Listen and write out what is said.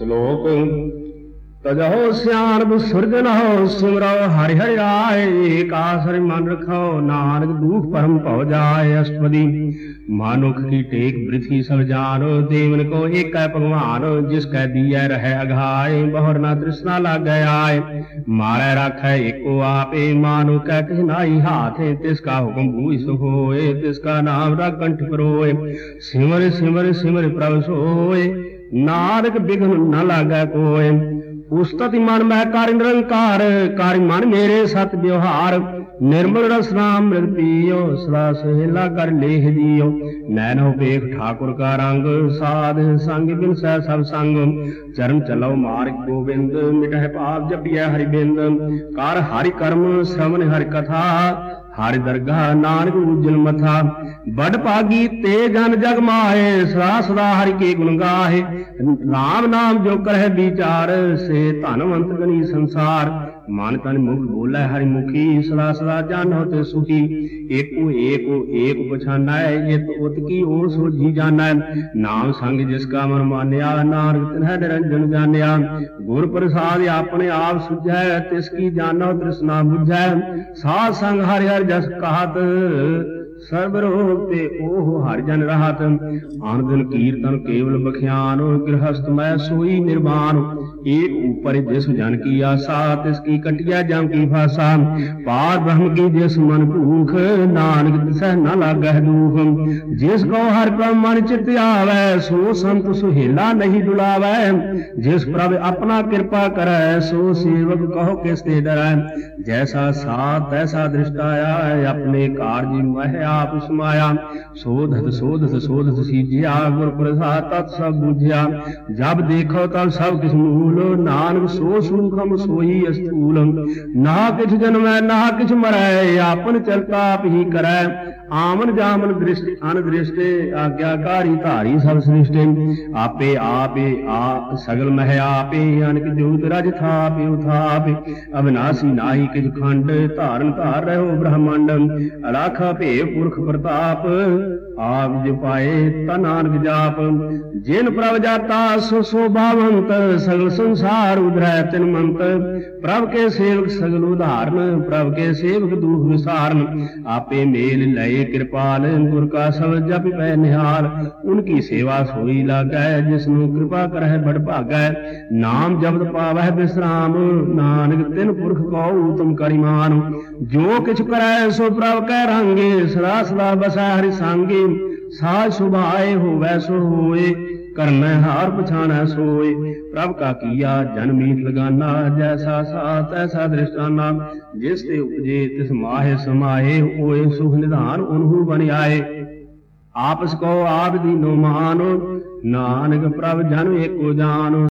ਸ਼ਲੋਕ। ਤਜਹੁ ਸਿਆਣਪ ਸੁਰਜਨਹੁ ਸਿਮਰਉ ਹਰਿ ਹਰਿ ਰਾਏ ਏਕ ਮਨ ਰਖੋ ਨਾਨਕ ਦੂਖ ਪਰਮ ਭਉ ਜਾਏ ਅਸ਼ਟਪਦੀ। ਮਾਨੁਖ ਕੀ ਟੇਕ ਬ੍ਰਿਥੀ ਸਭ ਜਾਨੋ ਦੇਵਨ ਕੋ ਏਕੈ ਭਗਵਾਨ, ਜਿਸ ਕੈ ਦੀਐ ਰਹਿ ਅਘਾਏ ਬਹੁਰ ਨਾ ਤ੍ਰਿਸ਼ਨਾ ਲਾਗੈ ਆਏ। ਮਾਰੈ ਰਾਖੈ ਏਕੋ ਆਪੇ ਮਾਨੁ ਕੈ ਕਿਛ ਨਾਹੀ ਹਾਥੇ, ਤਿਸ ਕਾ ਹੁਕਮ ਬੂਝ ਸੁਖ ਹੋਏ, ਤਿਸ ਕਾ ਨਾਮ ਰਾ ਕੰਠ ਪਰੋਏ। ਸਿਮਰ ਸਿਮਰ ਸਿਮਰ ਪ੍ਰਭ ਸੋਏ। ਨਾਨਕ ਬਿਘਨ ਨ ਲਾਗੈ ਕੋਏ ਉਸਤਤਿ ਮਨ ਮਹਿ ਕਰ ਨਿਰੰਕਾਰ ਕਾਰਿ ਮਨ ਮੇਰੇ ਸਤ ਵਿਵਹਾਰ। ਨਿਰਮਲ ਰਸ ਨਾਮ ਮਿਲ ਪੀਓ, ਸਦਾ ਸਹਿਲਾ ਕਰ ਲੇਹ ਜੀਓ। ਨੈਨੋ ਵੇਖ ਠਾਕੁਰ ਕਾ ਰੰਗ, ਸਾਧ ਸੰਗ ਬਿਨ ਸਹਿ ਸਭ ਸੰਗ। ਚਰਨ ਚਲੋ ਮਾਰਗ ਗੋਬਿੰਦ, ਮਿਟਹਿ ਪਾਪ ਜਪਿਐ ਹਰਿ ਬਿੰਦ। ਕਰ ਹਰਿ ਕਰਮ ਸ਼ਰਵਨ ਹਰਿ ਕਥਾ, ਹਰਿ ਦਰਗਾਹ ਨਾਨਕ ਉਜਲ ਮਥਾ। ਬੜ ਭਾਗੀ ਤੇ ਜਨ ਜਗ ਮਾਹੇ, ਸਦਾ ਸਦਾ ਹਰਿ ਕੇ ਗੁਣ ਗਾਹੇ। ਨਾਮ ਨਾਮ ਜੋ ਕਰਹਿ ਵਿਚਾਰ, ਸੇ ਧਨਵੰਤ ਗਨੀ ਸੰਸਾਰ। ਮਨ ਤਨ ਮੁਖ ਬੋਲੇ ਹਰਿ ਮੁਖੀ ਸਦਾ ਸਦਾ ਜਾਣੋ ਤੇ ਸੁਖੀ। ਏਕੋ ਏਕੋ ਏਕ ਪਛਾਨੈ ਇਤ ਉਤ ਕੀ ਓਰ ਸੋਜੀ ਜਾਣੈ। ਨਾਮ ਸੰਗ ਜਿਸ ਕਾ ਮਨ ਮਾਨਿਆ, ਨਾਨਕ ਤਿਨਹਿ ਨਿਰੰਜਨ ਜਾਣਿਆ। ਗੁਰ ਪ੍ਰਸਾਦ ਆਪਣੇ ਆਪ ਸੁਝੈ, ਤਿਸ ਕੀ ਜਾਣੋ ਤ੍ਰਿਸ਼ਨਾ ਬੁਝੈ। ਸਾਧ ਸੰਗ ਹਰਿ ਹਰਿ ਜਸ ਕਹਤ। ਸਰਬ ਰੋਗ ਤੇ ਉਹ ਹਰ ਜਨ ਰਾਹਤ ਆਨ ਕੀਰਤਨ ਕੇਵਲ ਬਖਿਆਨ ਗ੍ਰਹਸਤ ਮੈਂ ਸੋਈ ਨਿਰਵਾਨ ਏਕ ਉਪਰ ਜਿਸ ਜਨ ਕੀ ਆਸਾ, ਤਿਸ ਕੀ ਕਟਿਆ ਜਮ ਕੀ ਫਾਸਾ। ਪਾਰ ਬ੍ਰਹਮ ਕੀ ਜਿਸ ਮਨ ਭੂਖ, ਨਾਨਕ ਤਿਸੈ ਨ ਲਾਗਹਿ ਦੁਖ। ਜਿਸ ਕੋ ਹਰਿ ਪ੍ਰਭ ਮਨ ਚਿਤ ਆਵੈ, ਸੋ ਸੰਤ ਸੁਹੇਲਾ ਨਹੀਂ ਡੁਲਾਵੈ ਜਿਸ ਪ੍ਰਭ ਆਪਣਾ ਕਿਰਪਾ ਕਰੈ, ਸੋ ਸੇਵਕ ਕਹੋ ਕਿਸ ਤੇ ਡਰੈ। ਜੈਸਾ ਸਾਥ ਤੈਸਾ ਦ੍ਰਿਸ਼ਟਾਇਆ ਆਪਣੇ ਕਾਰਜ ਮਹਿ ਆਪ ਸਮਾਇਆ। ਸੋਧਤ ਸੋਧਤ ਸੋਧਤ ਸੀਜਿਆ ਗੁਰ ਪ੍ਰਸਾਦ ਤਤ ਸਭ ਬੁਝਿਆ। ਜਬ ਦੇਖੋ ਤਬ ਸਭ ਕਿਸ ਮੂਲ। ਨਾਨਕ ਸੋ ਸੂਖਮ ਸੋਈ ਅਸਤੂਲ ਨਾ ਕਿਛ ਜਨਮੈ, ਨਾ ਕਿਛ ਮਰੈ, ਆਪਨ ਚਲਤਾ ਆਪ ਹੀ ਕਰੈ। ਆਮਨ ਜਾਮਨ ਦ੍ਰਿਸ਼ਟਿ ਅਨ ਆਗਿਆਕਾਰੀ ਧਾਰੀ ਸਭ ਸ੍ਰਿਸ਼ਟੇ। ਆਪੇ ਆਪੇ ਆ ਸਗਲ ਮਹਿ ਆਪੇ, ਅਨਕ ਜੋਤ ਰਜ ਥਾਪੇ ਉਥਾਪੇ। ਅਬਨਾਸੀ ਨਾਹੀ ਕਿਛ ਖੰਡ, ਧਾਰਨ ਧਾਰ ਰਹੋ ਬ੍ਰਹਮੰਡ। ਅਲਾਖਾ ਭੇ ਪੁਰਖ ਪ੍ਰਤਾਪ, ਆਪ ਜਪਾਏ ਤਾ ਨਾਨਕ ਜਾਪ। ਜਿਨ ਪ੍ਰਭ ਜਾਤਾ ਸੋ ਸੋਭਾਵੰਤ ਸਗਲ ਸੰਸਾਰ ਉਧਰੈ ਤਿਨ ਮੰਤ। ਪ੍ਰਭ ਕੇ ਸੇਵਕ ਸਗਲ ਉਧਾਰਨ, ਪ੍ਰਭ ਕੇ ਸੇਵਕ ਦੂਖ ਵਿਸਾਰਨ। ਆਪੇ ਮੇਲ ਲਏ ਕਿਰਪਾਲ, ਗੁਰ ਕਾ ਸਬਦ ਜਪ ਪੈ ਨਿਹਾਲ। ਉਨਕੀ ਸੇਵਾ ਸੋਈ ਲਾਗੈ, ਜਿਸ ਨੂੰ ਕਿਰਪਾ ਕਰਹਿ ਬੜ ਭਾਗੈ। ਨਾਮ ਜਪਤ ਪਾਵਹਿ ਬਿਸਰਾਮ, ਨਾਨਕ ਤਿਨ ਪੁਰਖ ਕੋ ਉਤਮ ਕਰਿਮਾਨ। ਜੋ ਕਿਛ ਕਰੈ ਸੋ ਪ੍ਰਭ ਕੈ ਰੰਗੇ, ਸਦਾ ਸਦਾ ਬਸੈ ਹਰਿ ਸੰਗੇ। ਸਾਜ ਸੁਭਾਏ ਹੋਵੈ ਸੋ ਹੋਏ ਕਰਨਾ ਹਾਰ ਪਛਾਣੈ ਸੋਏ। ਪ੍ਰਭ ਕਾ ਕੀਆ ਜਨ ਲਗਾਨਾ, ਜੈਸਾ ਸਾ ਤੈਸਾ ਦ੍ਰਿਸ਼ਟਾਨਾ। ਜਿਸ ਤੇ ਉਪਜੇ ਤਿਸ ਮਾਹੇ ਸਮਾਏ ਹੋਏ, ਸੁਖ ਨਿਧਾਨ ਉਨਹੂ ਬਨ ਆਏ ਆਪਸ ਕੋ ਆਪ ਦੀਨੋ ਮਾਨੋ, ਨਾਨਕ ਪ੍ਰਭ ਜਨ ਏਕੋ ਜਾਨੋ।